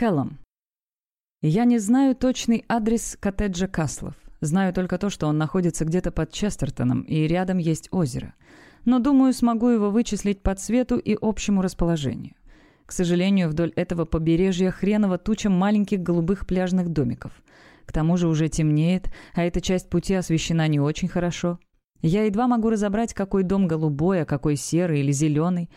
Кэллом. Я не знаю точный адрес коттеджа Каслов. Знаю только то, что он находится где-то под Честертоном, и рядом есть озеро. Но думаю, смогу его вычислить по цвету и общему расположению. К сожалению, вдоль этого побережья хреново туча маленьких голубых пляжных домиков. К тому же уже темнеет, а эта часть пути освещена не очень хорошо. Я едва могу разобрать, какой дом голубой, а какой серый или зеленый.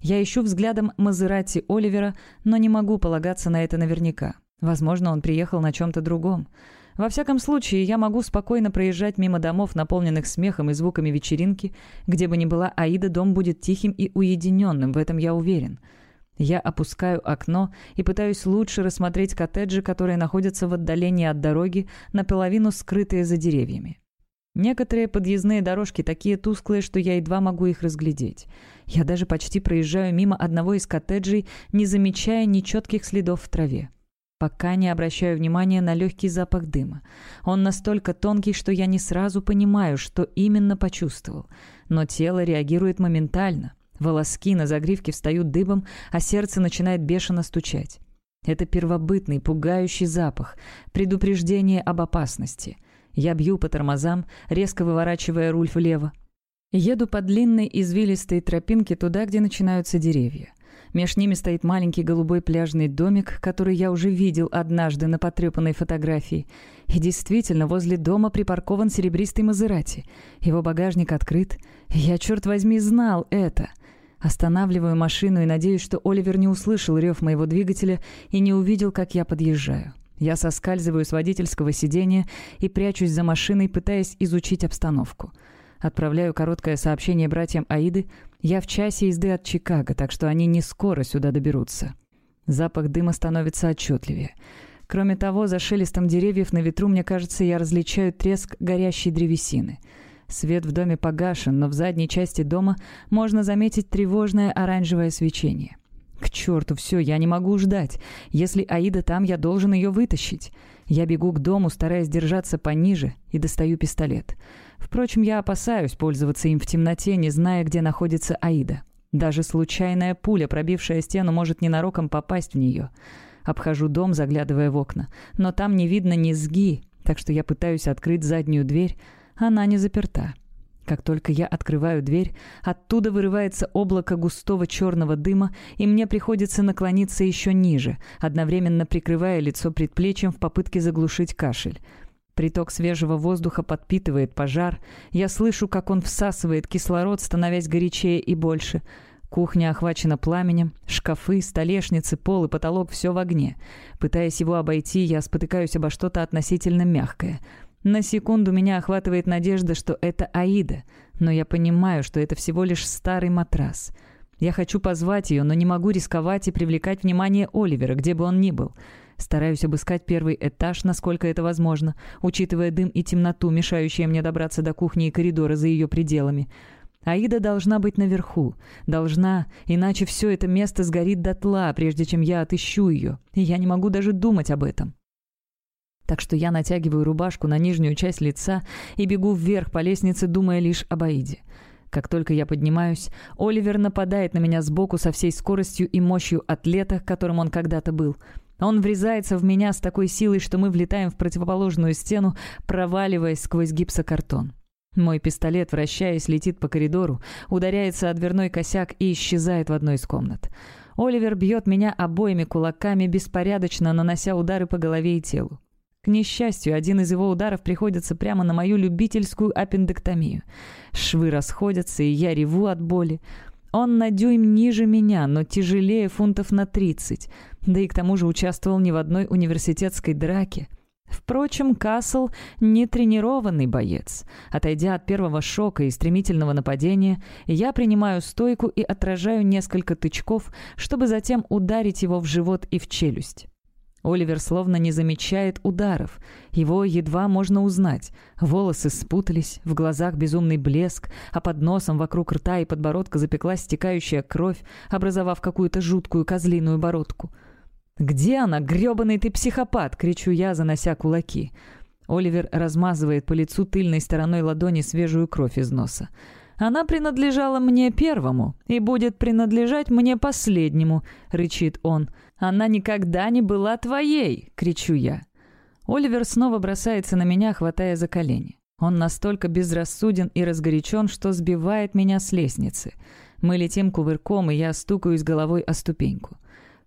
Я ищу взглядом Мазерати Оливера, но не могу полагаться на это наверняка. Возможно, он приехал на чем-то другом. Во всяком случае, я могу спокойно проезжать мимо домов, наполненных смехом и звуками вечеринки. Где бы ни была Аида, дом будет тихим и уединенным, в этом я уверен. Я опускаю окно и пытаюсь лучше рассмотреть коттеджи, которые находятся в отдалении от дороги, наполовину скрытые за деревьями. Некоторые подъездные дорожки такие тусклые, что я едва могу их разглядеть. Я даже почти проезжаю мимо одного из коттеджей, не замечая нечетких следов в траве. Пока не обращаю внимания на легкий запах дыма. Он настолько тонкий, что я не сразу понимаю, что именно почувствовал. Но тело реагирует моментально. Волоски на загривке встают дыбом, а сердце начинает бешено стучать. Это первобытный, пугающий запах, предупреждение об опасности. Я бью по тормозам, резко выворачивая руль влево. Еду по длинной извилистой тропинке туда, где начинаются деревья. Меж ними стоит маленький голубой пляжный домик, который я уже видел однажды на потрепанной фотографии. И действительно, возле дома припаркован серебристый Мазерати. Его багажник открыт. Я, черт возьми, знал это. Останавливаю машину и надеюсь, что Оливер не услышал рев моего двигателя и не увидел, как я подъезжаю. Я соскальзываю с водительского сиденья и прячусь за машиной, пытаясь изучить обстановку. Отправляю короткое сообщение братьям Аиды. Я в часе езды от Чикаго, так что они не скоро сюда доберутся. Запах дыма становится отчетливее. Кроме того, за шелестом деревьев на ветру, мне кажется, я различаю треск горящей древесины — Свет в доме погашен, но в задней части дома можно заметить тревожное оранжевое свечение. К черту все, я не могу ждать. Если Аида там, я должен ее вытащить. Я бегу к дому, стараясь держаться пониже, и достаю пистолет. Впрочем, я опасаюсь пользоваться им в темноте, не зная, где находится Аида. Даже случайная пуля, пробившая стену, может ненароком попасть в нее. Обхожу дом, заглядывая в окна. Но там не видно низги, так что я пытаюсь открыть заднюю дверь, она не заперта. Как только я открываю дверь, оттуда вырывается облако густого черного дыма, и мне приходится наклониться еще ниже, одновременно прикрывая лицо предплечьем в попытке заглушить кашель. Приток свежего воздуха подпитывает пожар. Я слышу, как он всасывает кислород, становясь горячее и больше. Кухня охвачена пламенем, шкафы, столешницы, пол и потолок — все в огне. Пытаясь его обойти, я спотыкаюсь обо что-то относительно мягкое — на секунду меня охватывает надежда, что это Аида, но я понимаю, что это всего лишь старый матрас. Я хочу позвать ее, но не могу рисковать и привлекать внимание Оливера, где бы он ни был. Стараюсь обыскать первый этаж, насколько это возможно, учитывая дым и темноту, мешающие мне добраться до кухни и коридора за ее пределами. Аида должна быть наверху. Должна, иначе все это место сгорит дотла, прежде чем я отыщу ее. И я не могу даже думать об этом так что я натягиваю рубашку на нижнюю часть лица и бегу вверх по лестнице, думая лишь об Аиде. Как только я поднимаюсь, Оливер нападает на меня сбоку со всей скоростью и мощью атлета, которым он когда-то был. Он врезается в меня с такой силой, что мы влетаем в противоположную стену, проваливаясь сквозь гипсокартон. Мой пистолет, вращаясь, летит по коридору, ударяется о дверной косяк и исчезает в одной из комнат. Оливер бьет меня обоими кулаками, беспорядочно нанося удары по голове и телу. К несчастью, один из его ударов приходится прямо на мою любительскую аппендэктомию. Швы расходятся, и я реву от боли. Он на дюйм ниже меня, но тяжелее фунтов на 30. Да и к тому же участвовал не в одной университетской драке. Впрочем, Касл не тренированный боец. Отойдя от первого шока и стремительного нападения, я принимаю стойку и отражаю несколько тычков, чтобы затем ударить его в живот и в челюсть. Оливер словно не замечает ударов. Его едва можно узнать. Волосы спутались, в глазах безумный блеск, а под носом вокруг рта и подбородка запеклась стекающая кровь, образовав какую-то жуткую козлиную бородку. «Где она, грёбаный ты психопат?» — кричу я, занося кулаки. Оливер размазывает по лицу тыльной стороной ладони свежую кровь из носа. «Она принадлежала мне первому и будет принадлежать мне последнему», — рычит он. «Она никогда не была твоей!» — кричу я. Оливер снова бросается на меня, хватая за колени. Он настолько безрассуден и разгорячен, что сбивает меня с лестницы. Мы летим кувырком, и я стукаюсь головой о ступеньку.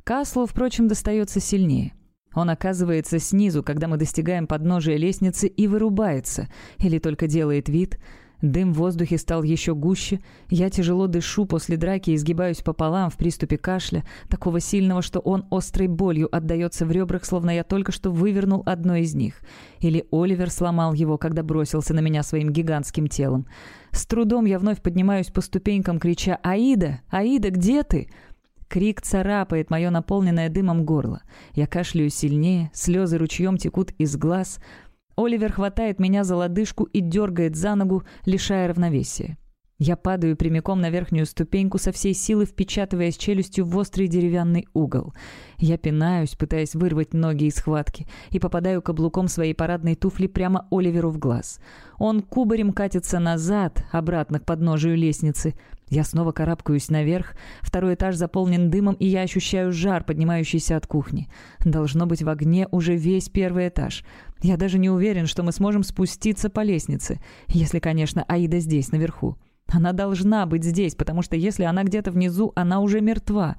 Каслу, впрочем, достается сильнее. Он оказывается снизу, когда мы достигаем подножия лестницы, и вырубается, или только делает вид — Дым в воздухе стал еще гуще. Я тяжело дышу после драки и изгибаюсь пополам в приступе кашля, такого сильного, что он острой болью отдается в ребрах, словно я только что вывернул одно из них. Или Оливер сломал его, когда бросился на меня своим гигантским телом. С трудом я вновь поднимаюсь по ступенькам, крича «Аида! Аида, где ты?» Крик царапает мое наполненное дымом горло. Я кашляю сильнее, слезы ручьем текут из глаз — Оливер хватает меня за лодыжку и дергает за ногу, лишая равновесия. Я падаю прямиком на верхнюю ступеньку со всей силы, впечатываясь челюстью в острый деревянный угол. Я пинаюсь, пытаясь вырвать ноги из схватки, и попадаю каблуком своей парадной туфли прямо Оливеру в глаз. Он кубарем катится назад, обратно к подножию лестницы. Я снова карабкаюсь наверх. Второй этаж заполнен дымом, и я ощущаю жар, поднимающийся от кухни. Должно быть в огне уже весь первый этаж. Я даже не уверен, что мы сможем спуститься по лестнице, если, конечно, Аида здесь, наверху. Она должна быть здесь, потому что если она где-то внизу, она уже мертва.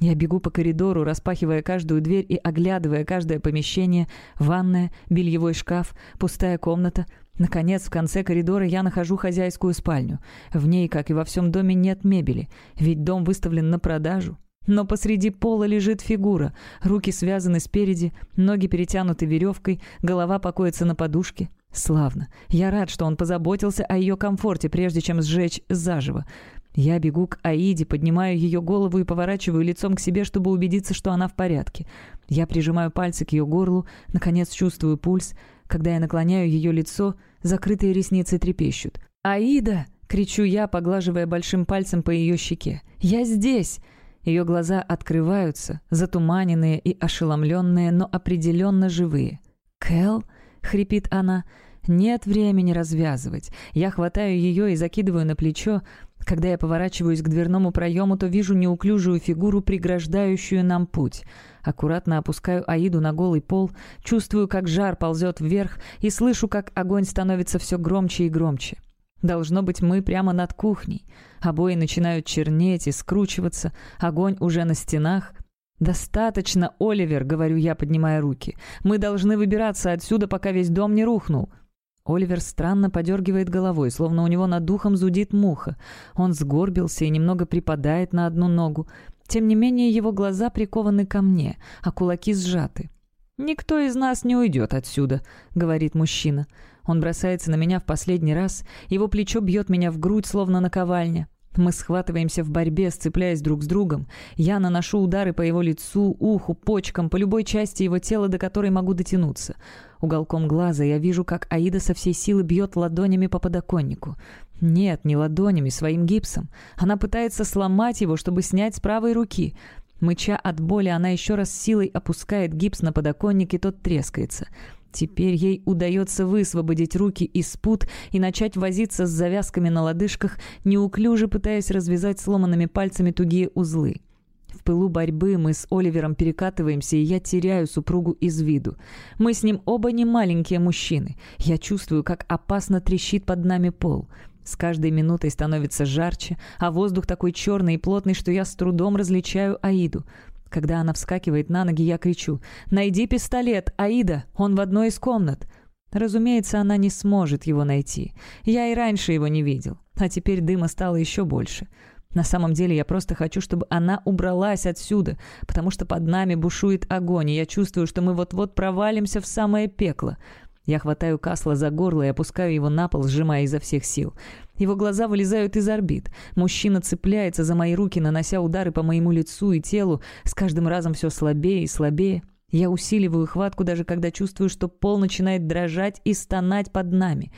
Я бегу по коридору, распахивая каждую дверь и оглядывая каждое помещение. Ванная, бельевой шкаф, пустая комната. Наконец, в конце коридора я нахожу хозяйскую спальню. В ней, как и во всем доме, нет мебели, ведь дом выставлен на продажу. Но посреди пола лежит фигура. Руки связаны спереди, ноги перетянуты веревкой, голова покоится на подушке. Славно. Я рад, что он позаботился о ее комфорте, прежде чем сжечь заживо. Я бегу к Аиде, поднимаю ее голову и поворачиваю лицом к себе, чтобы убедиться, что она в порядке. Я прижимаю пальцы к ее горлу, наконец чувствую пульс. Когда я наклоняю ее лицо, закрытые ресницы трепещут. «Аида!» — кричу я, поглаживая большим пальцем по ее щеке. «Я здесь!» Ее глаза открываются, затуманенные и ошеломленные, но определенно живые. «Кэл?» — хрипит она. «Нет времени развязывать. Я хватаю ее и закидываю на плечо. Когда я поворачиваюсь к дверному проему, то вижу неуклюжую фигуру, преграждающую нам путь. Аккуратно опускаю Аиду на голый пол, чувствую, как жар ползет вверх, и слышу, как огонь становится все громче и громче. Должно быть, мы прямо над кухней. Обои начинают чернеть и скручиваться, огонь уже на стенах. «Достаточно, Оливер», — говорю я, поднимая руки. «Мы должны выбираться отсюда, пока весь дом не рухнул». Оливер странно подергивает головой, словно у него над духом зудит муха. Он сгорбился и немного припадает на одну ногу. Тем не менее, его глаза прикованы ко мне, а кулаки сжаты. «Никто из нас не уйдет отсюда», — говорит мужчина. Он бросается на меня в последний раз, его плечо бьет меня в грудь, словно наковальня. Мы схватываемся в борьбе, сцепляясь друг с другом. Я наношу удары по его лицу, уху, почкам, по любой части его тела, до которой могу дотянуться. Уголком глаза я вижу, как Аида со всей силы бьет ладонями по подоконнику. Нет, не ладонями, своим гипсом. Она пытается сломать его, чтобы снять с правой руки. Мыча от боли, она еще раз силой опускает гипс на подоконник, и тот трескается. Теперь ей удается высвободить руки из пут и начать возиться с завязками на лодыжках, неуклюже пытаясь развязать сломанными пальцами тугие узлы. В пылу борьбы мы с Оливером перекатываемся, и я теряю супругу из виду. Мы с ним оба не маленькие мужчины. Я чувствую, как опасно трещит под нами пол. С каждой минутой становится жарче, а воздух такой черный и плотный, что я с трудом различаю Аиду. Когда она вскакивает на ноги, я кричу «Найди пистолет, Аида! Он в одной из комнат!» Разумеется, она не сможет его найти. Я и раньше его не видел, а теперь дыма стало еще больше. На самом деле я просто хочу, чтобы она убралась отсюда, потому что под нами бушует огонь, и я чувствую, что мы вот-вот провалимся в самое пекло. Я хватаю Касла за горло и опускаю его на пол, сжимая изо всех сил. Его глаза вылезают из орбит. Мужчина цепляется за мои руки, нанося удары по моему лицу и телу, с каждым разом все слабее и слабее. Я усиливаю хватку, даже когда чувствую, что пол начинает дрожать и стонать под нами.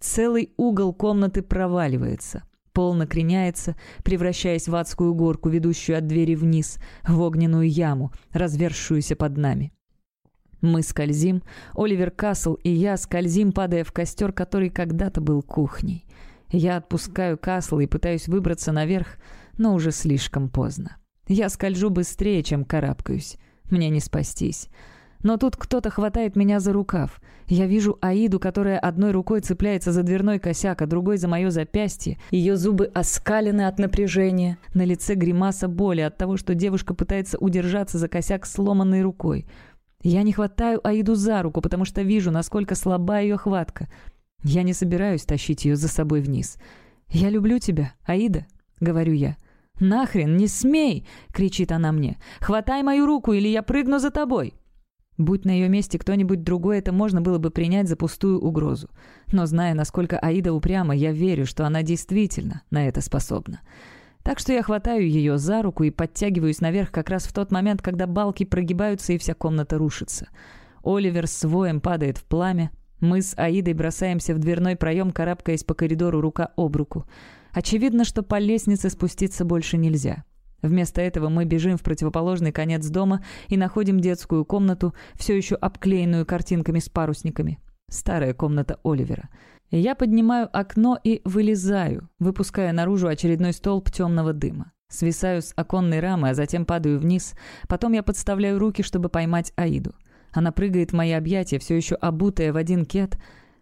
Целый угол комнаты проваливается. Пол накреняется, превращаясь в адскую горку, ведущую от двери вниз, в огненную яму, развершуюся под нами. Мы скользим, Оливер Касл и я скользим, падая в костер, который когда-то был кухней. Я отпускаю Касла и пытаюсь выбраться наверх, но уже слишком поздно. Я скольжу быстрее, чем карабкаюсь. Мне не спастись. Но тут кто-то хватает меня за рукав. Я вижу Аиду, которая одной рукой цепляется за дверной косяк, а другой за мое запястье. Ее зубы оскалены от напряжения. На лице гримаса боли от того, что девушка пытается удержаться за косяк сломанной рукой. Я не хватаю Аиду за руку, потому что вижу, насколько слаба ее хватка. Я не собираюсь тащить ее за собой вниз. «Я люблю тебя, Аида», — говорю я. «Нахрен, не смей!» — кричит она мне. «Хватай мою руку, или я прыгну за тобой!» Будь на ее месте кто-нибудь другой, это можно было бы принять за пустую угрозу. Но зная, насколько Аида упряма, я верю, что она действительно на это способна. Так что я хватаю ее за руку и подтягиваюсь наверх как раз в тот момент, когда балки прогибаются и вся комната рушится. Оливер с воем падает в пламя. Мы с Аидой бросаемся в дверной проем, карабкаясь по коридору рука об руку. Очевидно, что по лестнице спуститься больше нельзя. Вместо этого мы бежим в противоположный конец дома и находим детскую комнату, все еще обклеенную картинками с парусниками. Старая комната Оливера. Я поднимаю окно и вылезаю, выпуская наружу очередной столб темного дыма. Свисаю с оконной рамы, а затем падаю вниз. Потом я подставляю руки, чтобы поймать Аиду. Она прыгает в мои объятия, все еще обутая в один кет.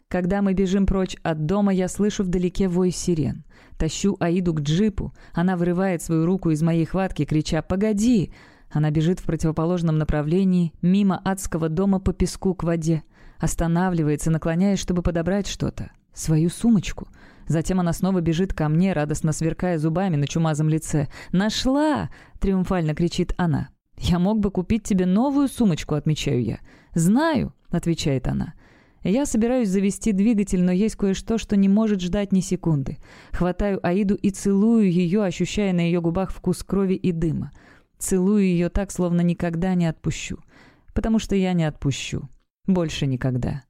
Когда мы бежим прочь от дома, я слышу вдалеке вой сирен. Тащу Аиду к джипу. Она вырывает свою руку из моей хватки, крича «Погоди!». Она бежит в противоположном направлении, мимо адского дома по песку к воде. Останавливается, наклоняясь, чтобы подобрать что-то. Свою сумочку. Затем она снова бежит ко мне, радостно сверкая зубами на чумазом лице. «Нашла!» — триумфально кричит она. «Я мог бы купить тебе новую сумочку», — отмечаю я. «Знаю», — отвечает она. Я собираюсь завести двигатель, но есть кое-что, что не может ждать ни секунды. Хватаю Аиду и целую ее, ощущая на ее губах вкус крови и дыма. Целую ее так, словно никогда не отпущу. Потому что я не отпущу. Больше никогда.